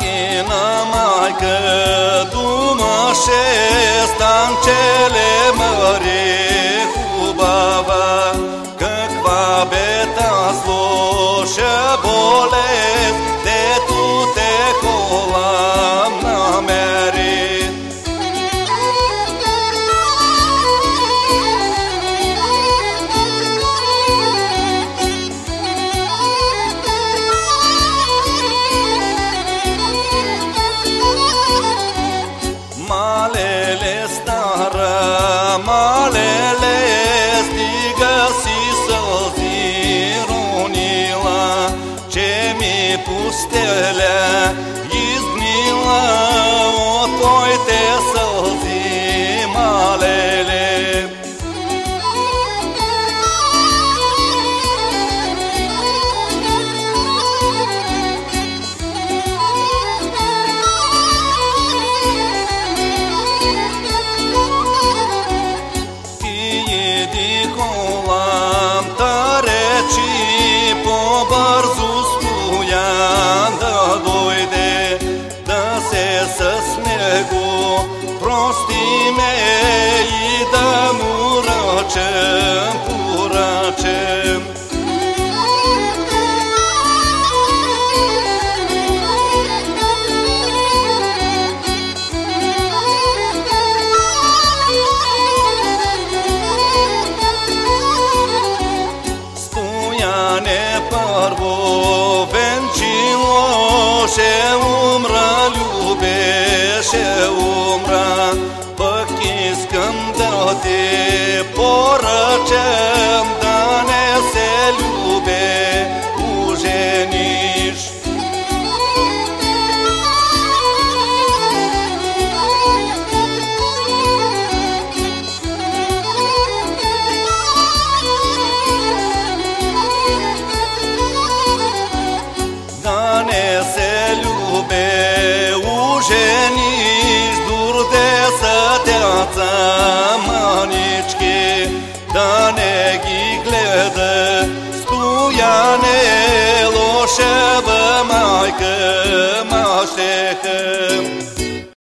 Again. Malele stară, malele stigă si să-l zironila, ce mi pustele izgnila. с него, прости ме še umra Pa kiskam dati Poračem da ne se ljube Uženiš. Da ne se ljube. like a